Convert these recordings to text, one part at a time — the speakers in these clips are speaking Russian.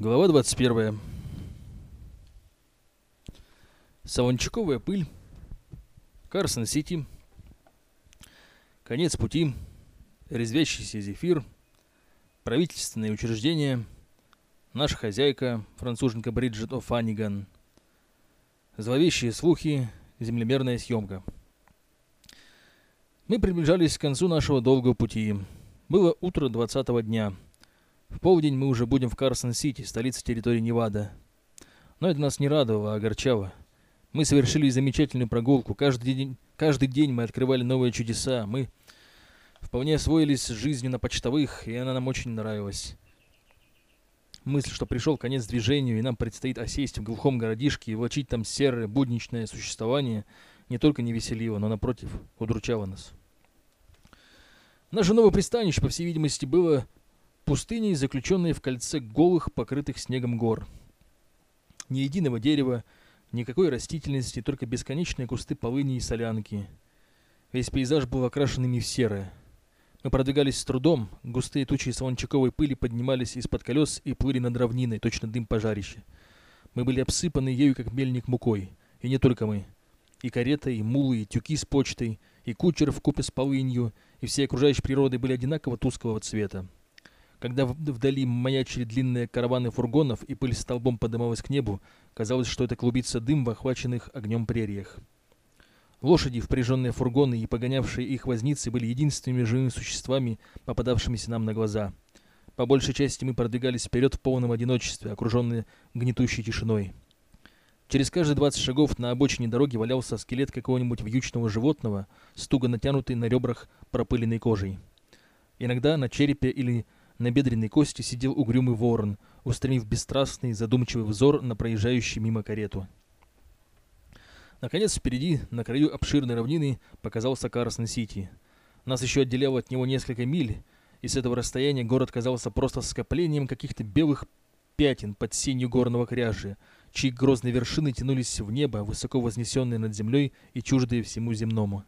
Глава 21. Солончаковая пыль. Карсон-Сити. Конец пути. Резвящийся зефир. Правительственные учреждения. Наша хозяйка, француженка Бриджит О'Фанниган. Зловещие слухи. Землемерная съемка. Мы приближались к концу нашего долгого пути. Было утро 20 дня. В полдень мы уже будем в Карсон-Сити, столице территории Невада. Но это нас не радовало, а огорчало. Мы совершили замечательную прогулку. Каждый день, каждый день мы открывали новые чудеса. Мы вполне освоились жизнью на почтовых, и она нам очень нравилась. Мысль, что пришел конец движению, и нам предстоит осесть в глухом городишке и влачить там серое, будничное существование, не только не веселило, но, напротив, удручало нас. Наше новое пристанище, по всей видимости, было пустыней, заключенной в кольце голых, покрытых снегом гор. Ни единого дерева, никакой растительности, только бесконечные кусты полыни и солянки. Весь пейзаж был окрашен ими в серое. Мы продвигались с трудом, густые тучи солончаковой пыли поднимались из-под колес и плыли над равниной, точно дым пожарища. Мы были обсыпаны ею, как мельник мукой. И не только мы. И карета, и мулы, и тюки с почтой, и кучер в купе с полынью, и все окружающие природы были одинаково тусклого цвета. Когда вдали маячили длинные караваны фургонов и пыль столбом подымалась к небу, казалось, что это клубится дым в охваченных огнем прериях. Лошади, впряженные фургоны и погонявшие их возницы были единственными живыми существами, попадавшимися нам на глаза. По большей части мы продвигались вперед в полном одиночестве, окруженные гнетущей тишиной. Через каждые 20 шагов на обочине дороги валялся скелет какого-нибудь вьючного животного, стуго натянутый на ребрах пропыленной кожей. Иногда на черепе или на бедренной кости сидел угрюмый ворон, устремив бесстрастный, задумчивый взор на проезжающий мимо карету. Наконец, впереди, на краю обширной равнины, показался Карсон-Сити. Нас еще отделяло от него несколько миль, и с этого расстояния город казался просто скоплением каких-то белых пятен под сенью горного кряжи, чьи грозные вершины тянулись в небо, высоко вознесенные над землей и чуждые всему земному.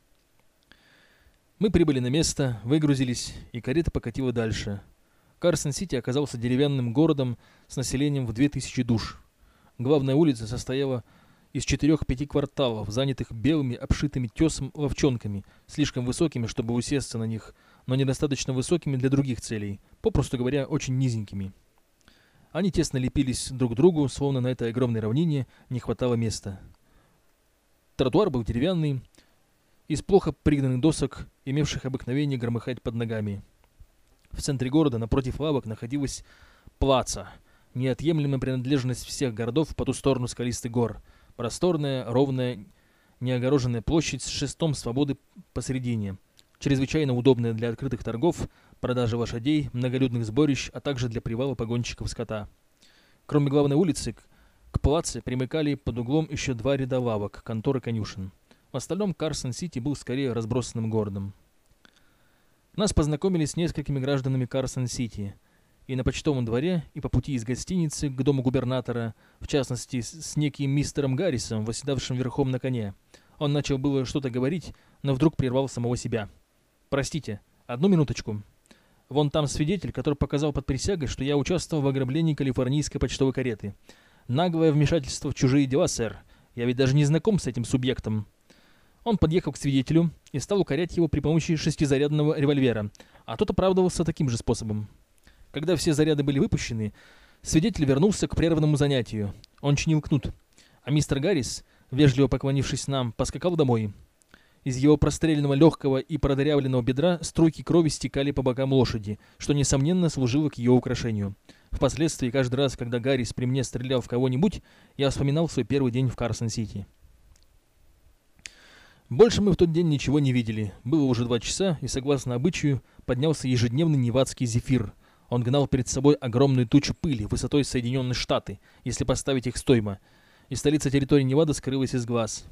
Мы прибыли на место, выгрузились, и карета покатила дальше — Карсон-Сити оказался деревянным городом с населением в 2000 душ. Главная улица состояла из четырех-пяти кварталов, занятых белыми, обшитыми тесом ловчонками, слишком высокими, чтобы усесться на них, но недостаточно высокими для других целей, попросту говоря, очень низенькими. Они тесно лепились друг к другу, словно на этой огромной равнине не хватало места. Тротуар был деревянный, из плохо пригнанных досок, имевших обыкновение громыхать под ногами. В центре города, напротив лавок, находилась плаца, неотъемлемая принадлежность всех городов по ту сторону скалистых гор. Просторная, ровная, неогороженная площадь с шестом свободы посередине. Чрезвычайно удобная для открытых торгов, продажи лошадей, многолюдных сборищ, а также для привала погонщиков скота. Кроме главной улицы, к плаце примыкали под углом еще два ряда лавок, конторы конюшен. В остальном Карсон-Сити был скорее разбросанным городом. Нас познакомили с несколькими гражданами Карсон-Сити. И на почтовом дворе, и по пути из гостиницы к дому губернатора, в частности, с неким мистером Гаррисом, восседавшим верхом на коне. Он начал было что-то говорить, но вдруг прервал самого себя. «Простите, одну минуточку. Вон там свидетель, который показал под присягой, что я участвовал в ограблении калифорнийской почтовой кареты. Наглое вмешательство в чужие дела, сэр. Я ведь даже не знаком с этим субъектом. Он подъехал к свидетелю и стал укорять его при помощи шестизарядного револьвера, а тот оправдывался таким же способом. Когда все заряды были выпущены, свидетель вернулся к прерванному занятию. Он чинил кнут, а мистер Гаррис, вежливо поклонившись нам, поскакал домой. Из его простреленного легкого и продырявленного бедра струйки крови стекали по бокам лошади, что, несомненно, служило к ее украшению. Впоследствии, каждый раз, когда Гаррис при мне стрелял в кого-нибудь, я вспоминал свой первый день в Карсон-Сити. Больше мы в тот день ничего не видели. Было уже два часа, и, согласно обычаю, поднялся ежедневный невадский зефир. Он гнал перед собой огромную тучу пыли, высотой Соединенные Штаты, если поставить их стоймо, и столица территории Невада скрылась из глаз.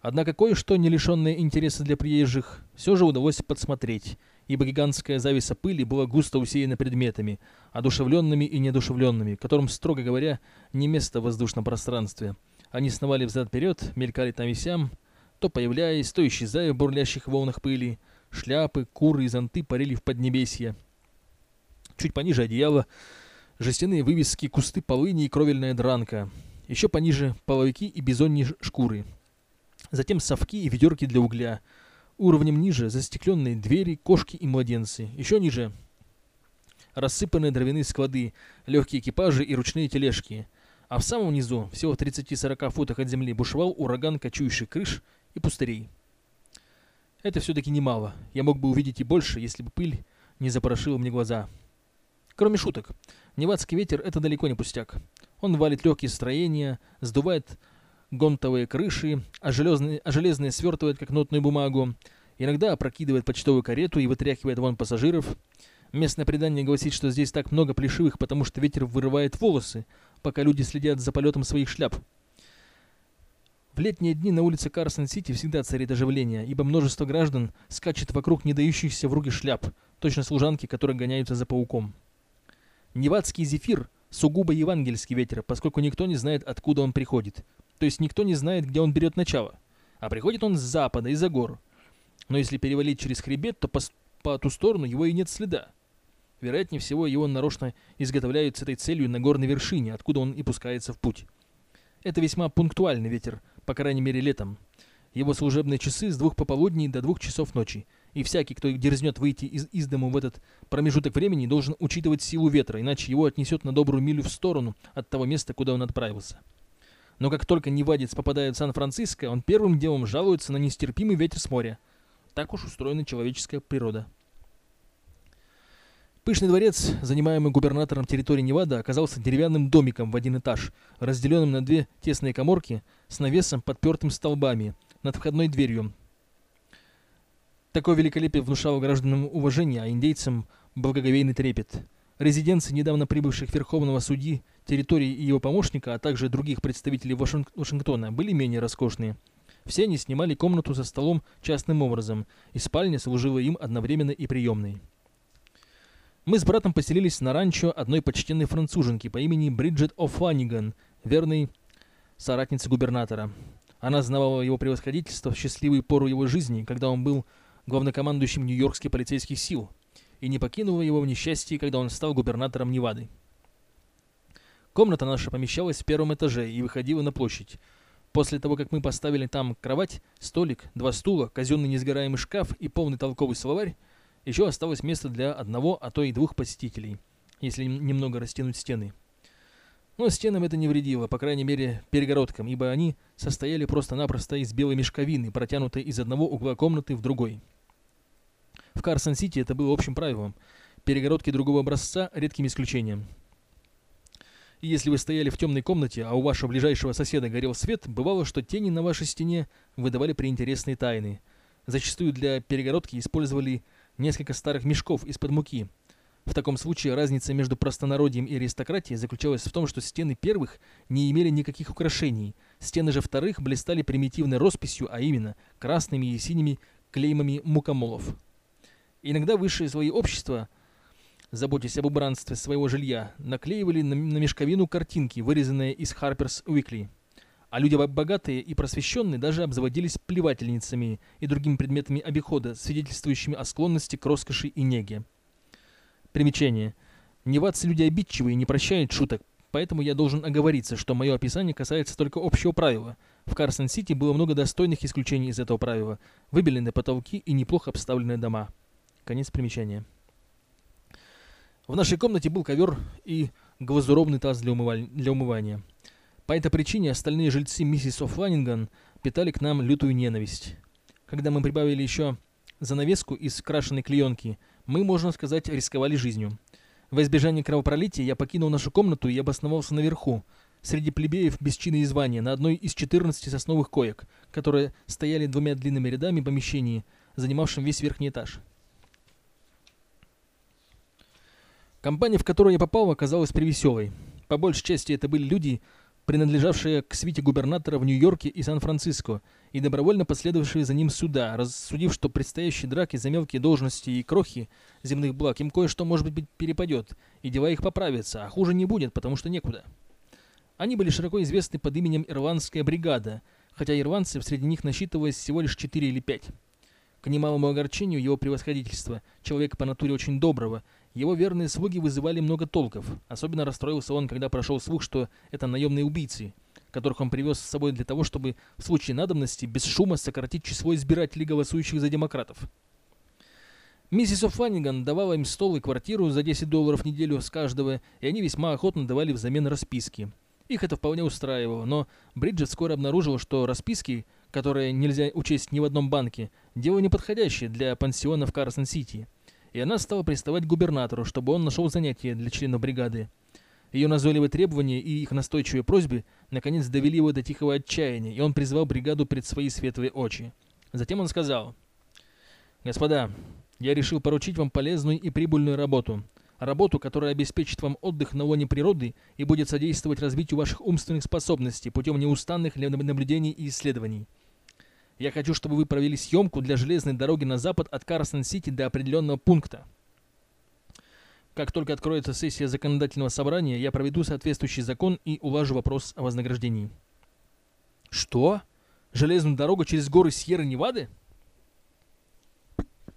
Однако кое-что, не лишенное интереса для приезжих, все же удалось подсмотреть, ибо гигантская зависа пыли была густо усеяна предметами, одушевленными и неодушевленными, которым, строго говоря, не место в воздушном пространстве. Они сновали взад-вперед, мелькали там и сям, то появляясь, то исчезая в бурлящих волнах пыли. Шляпы, куры и зонты парили в поднебесье. Чуть пониже одеяла жестяные вывески, кусты полыни и кровельная дранка. Еще пониже половики и бизоньи шкуры. Затем совки и ведерки для угля. Уровнем ниже застекленные двери, кошки и младенцы. Еще ниже рассыпанные дровяные склады, легкие экипажи и ручные тележки. А в самом низу, всего в 30-40 футах от земли, бушевал ураган кочующих крыш и пустырей. Это все-таки немало. Я мог бы увидеть и больше, если бы пыль не запорошила мне глаза. Кроме шуток, невадский ветер — это далеко не пустяк. Он валит легкие строения, сдувает гонтовые крыши, а железные, а железные свертывает, как нотную бумагу. Иногда опрокидывает почтовую карету и вытряхивает вон пассажиров. Местное предание гласит, что здесь так много плешивых, потому что ветер вырывает волосы, пока люди следят за полетом своих шляп. В летние дни на улице Карсон-Сити всегда царит оживление, ибо множество граждан скачет вокруг не дающихся в руки шляп, точно служанки, которые гоняются за пауком. Невадский зефир – сугубо евангельский ветер, поскольку никто не знает, откуда он приходит. То есть никто не знает, где он берет начало. А приходит он с запада, из-за гор. Но если перевалить через хребет, то по, по ту сторону его и нет следа. Вероятнее всего, его нарочно изготовляют с этой целью на горной вершине, откуда он и пускается в путь. Это весьма пунктуальный ветер, по крайней мере летом. Его служебные часы с двух пополудней до двух часов ночи, и всякий, кто дерзнет выйти из, из дому в этот промежуток времени, должен учитывать силу ветра, иначе его отнесет на добрую милю в сторону от того места, куда он отправился. Но как только невадец попадает в Сан-Франциско, он первым делом жалуется на нестерпимый ветер с моря. Так уж устроена человеческая природа. Пышный дворец, занимаемый губернатором территории Невада, оказался деревянным домиком в один этаж, разделенным на две тесные коморки с навесом, подпертым столбами, над входной дверью. Такое великолепие внушало гражданам уважение, а индейцам благоговейный трепет. Резиденции недавно прибывших верховного судьи, территории и его помощника, а также других представителей Вашинг Вашингтона были менее роскошные. Все они снимали комнату за столом частным образом, и спальня служила им одновременно и приемной. Мы с братом поселились на ранчо одной почтенной француженки по имени Бриджит О'Фланиган, верной соратницы губернатора. Она знавала его превосходительство в счастливую пору его жизни, когда он был главнокомандующим Нью-Йоркских полицейских сил, и не покинула его в несчастье, когда он стал губернатором Невады. Комната наша помещалась в первом этаже и выходила на площадь. После того, как мы поставили там кровать, столик, два стула, казенный несгораемый шкаф и полный толковый словарь, еще осталось место для одного, а то и двух посетителей, если немного растянуть стены. Но стенам это не вредило, по крайней мере, перегородкам, ибо они состояли просто-напросто из белой мешковины, протянутой из одного угла комнаты в другой. В Карсон-Сити это было общим правилом. Перегородки другого образца – редким исключением. И если вы стояли в темной комнате, а у вашего ближайшего соседа горел свет, бывало, что тени на вашей стене выдавали приинтересные тайны. Зачастую для перегородки использовали несколько старых мешков из-под муки. В таком случае разница между простонародьем и аристократией заключалась в том, что стены первых не имели никаких украшений, стены же вторых блистали примитивной росписью, а именно красными и синими клеймами мукомолов. Иногда высшие слои общества, заботясь об убранстве своего жилья, наклеивали на, на мешковину картинки, вырезанные из Harper's Weekly а люди богатые и просвещенные даже обзаводились плевательницами и другими предметами обихода, свидетельствующими о склонности к роскоши и неге. Примечание. Невадцы люди обидчивые и не прощают шуток, поэтому я должен оговориться, что мое описание касается только общего правила. В Карсон-Сити было много достойных исключений из этого правила. Выбеленные потолки и неплохо обставленные дома. Конец примечания. В нашей комнате был ковер и глазурованный таз для, умываль... для умывания. По этой причине остальные жильцы миссис О'Фланинган питали к нам лютую ненависть. Когда мы прибавили еще занавеску из крашеной клеенки, мы, можно сказать, рисковали жизнью. Во избежание кровопролития я покинул нашу комнату и обосновался наверху, среди плебеев без чина и звания, на одной из 14 сосновых коек, которые стояли двумя длинными рядами помещений, занимавшим весь верхний этаж. Компания, в которую я попал, оказалась привеселой. По большей части это были люди, принадлежавшие к свите губернатора в Нью-Йорке и Сан-Франциско, и добровольно последовавшие за ним сюда, рассудив, что предстоящие драки за мелкие должности и крохи земных благ им кое-что, может быть, перепадет, и дела их поправятся, а хуже не будет, потому что некуда. Они были широко известны под именем «Ирландская бригада», хотя ирландцев среди них насчитывалось всего лишь 4 или 5. К немалому огорчению его превосходительства, человека по натуре очень доброго, Его верные слуги вызывали много толков. Особенно расстроился он, когда прошел слух, что это наемные убийцы, которых он привез с собой для того, чтобы в случае надобности без шума сократить число избирателей, голосующих за демократов. Миссис О'Фанниган давала им стол и квартиру за 10 долларов в неделю с каждого, и они весьма охотно давали взамен расписки. Их это вполне устраивало, но Бриджит скоро обнаружила, что расписки, которые нельзя учесть ни в одном банке, дело неподходящее для пансиона в Карсон-Сити и она стала приставать к губернатору, чтобы он нашел занятие для членов бригады. Ее назойливые требования и их настойчивые просьбы наконец довели его до тихого отчаяния, и он призвал бригаду пред свои светлые очи. Затем он сказал, «Господа, я решил поручить вам полезную и прибыльную работу. Работу, которая обеспечит вам отдых на лоне природы и будет содействовать развитию ваших умственных способностей путем неустанных наблюдений и исследований. Я хочу, чтобы вы провели съемку для железной дороги на запад от Карсон-Сити до определенного пункта. Как только откроется сессия законодательного собрания, я проведу соответствующий закон и улажу вопрос о вознаграждении. Что? Железную дорогу через горы Сьерра-Невады?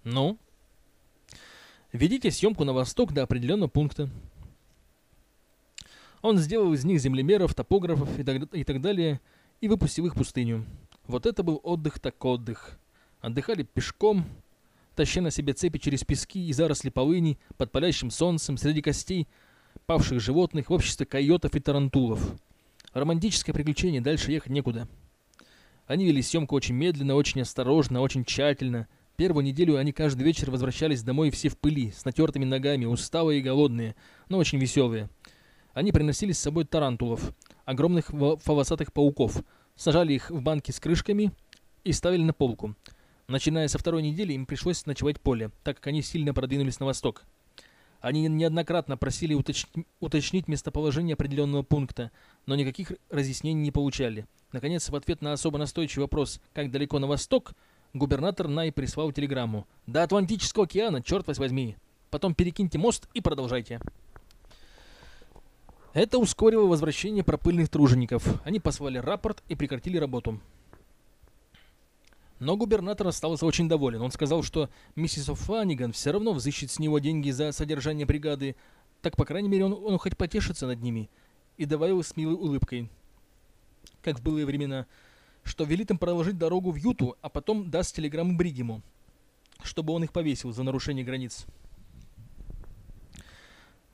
Ну? Ведите съемку на восток до определенного пункта. Он сделал из них землемеров, топографов и так, и так далее, и выпустил их в пустыню. Вот это был отдых так отдых. Отдыхали пешком, таща на себе цепи через пески и заросли полыни, под палящим солнцем, среди костей павших животных, в обществе койотов и тарантулов. Романтическое приключение, дальше ехать некуда. Они вели съемку очень медленно, очень осторожно, очень тщательно. Первую неделю они каждый вечер возвращались домой все в пыли, с натертыми ногами, усталые и голодные, но очень веселые. Они приносили с собой тарантулов, огромных волосатых пауков – сажали их в банки с крышками и ставили на полку. Начиная со второй недели им пришлось ночевать поле, так как они сильно продвинулись на восток. Они неоднократно просили уточнить, уточнить местоположение определенного пункта, но никаких разъяснений не получали. Наконец, в ответ на особо настойчивый вопрос «Как далеко на восток?», губернатор Най прислал телеграмму «До Атлантического океана, черт вас возьми! Потом перекиньте мост и продолжайте». Это ускорило возвращение пропыльных тружеников. Они послали рапорт и прекратили работу. Но губернатор остался очень доволен. Он сказал, что миссис О'Фанниган все равно взыщет с него деньги за содержание бригады. Так, по крайней мере, он, он хоть потешится над ними. И добавил с милой улыбкой, как в былые времена, что велит им проложить дорогу в Юту, а потом даст телеграмму Бригему, чтобы он их повесил за нарушение границ.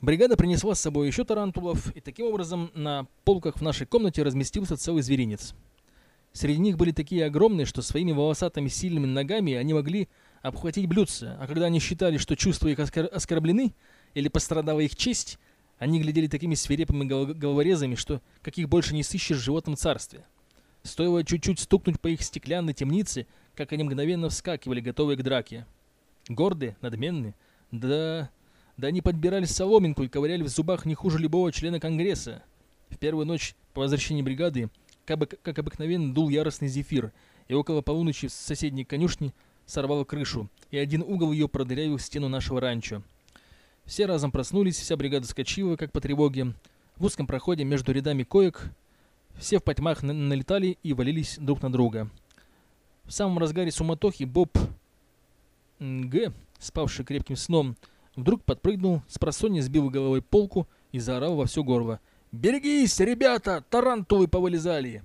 Бригада принесла с собой еще тарантулов, и таким образом на полках в нашей комнате разместился целый зверинец. Среди них были такие огромные, что своими волосатыми сильными ногами они могли обхватить блюдце, а когда они считали, что чувства их оскор оскорблены или пострадала их честь, они глядели такими свирепыми гол головорезами, что каких больше не сыщешь в животном царстве. Стоило чуть-чуть стукнуть по их стеклянной темнице, как они мгновенно вскакивали, готовые к драке. Гордые, надменные, да да они подбирали соломинку и ковыряли в зубах не хуже любого члена Конгресса. В первую ночь по возвращении бригады, как, бы, как обыкновенно, дул яростный зефир, и около полуночи с соседней конюшни сорвало крышу, и один угол ее продырявил стену нашего ранчо. Все разом проснулись, вся бригада скочила, как по тревоге. В узком проходе между рядами коек все в потьмах налетали и валились друг на друга. В самом разгаре суматохи Боб Г., спавший крепким сном, Вдруг подпрыгнул, спросонья сбил головой полку и заорал во все горло. «Берегись, ребята! Тарантулы повылезали!»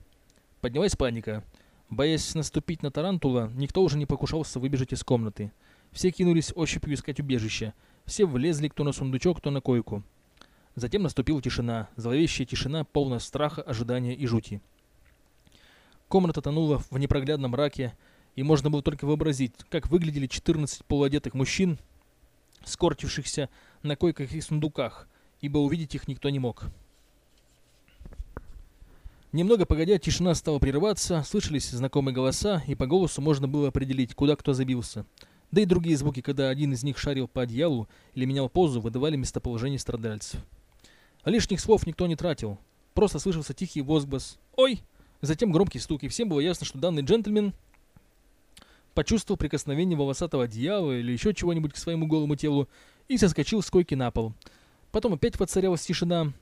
Поднялась паника. Боясь наступить на тарантула, никто уже не покушался выбежать из комнаты. Все кинулись ощупью искать убежище. Все влезли кто на сундучок, кто на койку. Затем наступила тишина, зловещая тишина, полная страха, ожидания и жути. Комната тонула в непроглядном мраке, и можно было только вообразить, как выглядели 14 полуодетых мужчин, скорчившихся на койках и сундуках, ибо увидеть их никто не мог. Немного погодя, тишина стала прерываться, слышались знакомые голоса, и по голосу можно было определить, куда кто забился. Да и другие звуки, когда один из них шарил по одеялу или менял позу, выдавали местоположение страдальцев. Лишних слов никто не тратил. Просто слышался тихий возглас «Ой!», затем громкий стук, и всем было ясно, что данный джентльмен почувствовал прикосновение волосатого одеяла или еще чего-нибудь к своему голому телу и соскочил с койки на пол. Потом опять воцарялась тишина.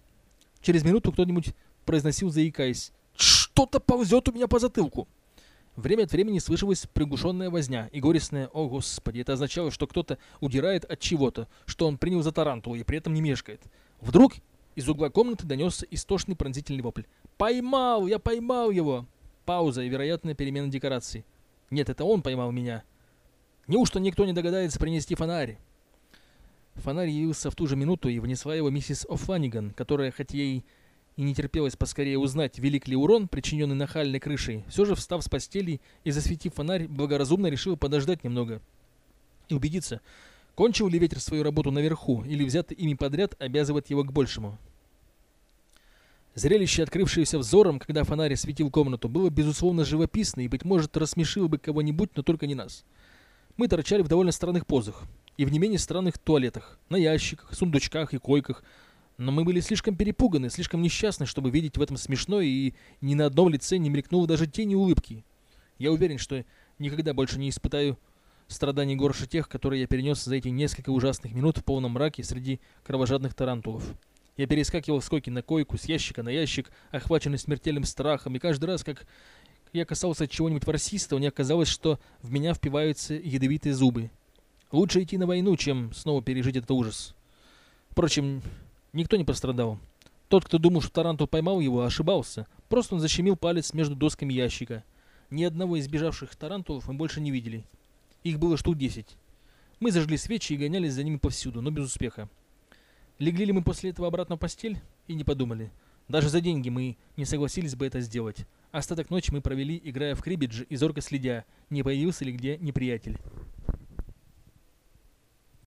Через минуту кто-нибудь произносил, заикаясь. «Что-то ползет у меня по затылку!» Время от времени слышалась приглушенная возня и горестная «О, Господи!» Это означало, что кто-то удирает от чего-то, что он принял за тарантулу и при этом не мешкает. Вдруг из угла комнаты донесся истошный пронзительный вопль. «Поймал! Я поймал его!» Пауза и вероятная перемена декораций. Нет, это он поймал меня. Неужто никто не догадается принести фонарь? Фонарь явился в ту же минуту и внесла его миссис О'Фланиган, которая, хоть ей и не терпелось поскорее узнать, велик ли урон, причиненный нахальной крышей, все же, встав с постели и засветив фонарь, благоразумно решила подождать немного и убедиться, кончил ли ветер свою работу наверху, или взятый ими подряд обязывает его к большему. Зрелище, открывшееся взором, когда фонарь светил комнату, было безусловно живописно и, быть может, рассмешило бы кого-нибудь, но только не нас. Мы торчали в довольно странных позах и в не менее странных туалетах, на ящиках, сундучках и койках, но мы были слишком перепуганы, слишком несчастны, чтобы видеть в этом смешное, и ни на одном лице не мелькнуло даже тени улыбки. Я уверен, что никогда больше не испытаю страданий горше тех, которые я перенес за эти несколько ужасных минут в полном мраке среди кровожадных тарантулов. Я перескакивал с койки на койку, с ящика на ящик, охваченный смертельным страхом, и каждый раз, как я касался чего-нибудь ворсистого, мне казалось, что в меня впиваются ядовитые зубы. Лучше идти на войну, чем снова пережить этот ужас. Впрочем, никто не пострадал. Тот, кто думал, что Тарантул поймал его, ошибался. Просто он защемил палец между досками ящика. Ни одного из бежавших тарантулов мы больше не видели. Их было штук десять. Мы зажгли свечи и гонялись за ними повсюду, но без успеха. Легли ли мы после этого обратно в постель? И не подумали. Даже за деньги мы не согласились бы это сделать. Остаток ночи мы провели, играя в крибидж и зорко следя, не появился ли где неприятель.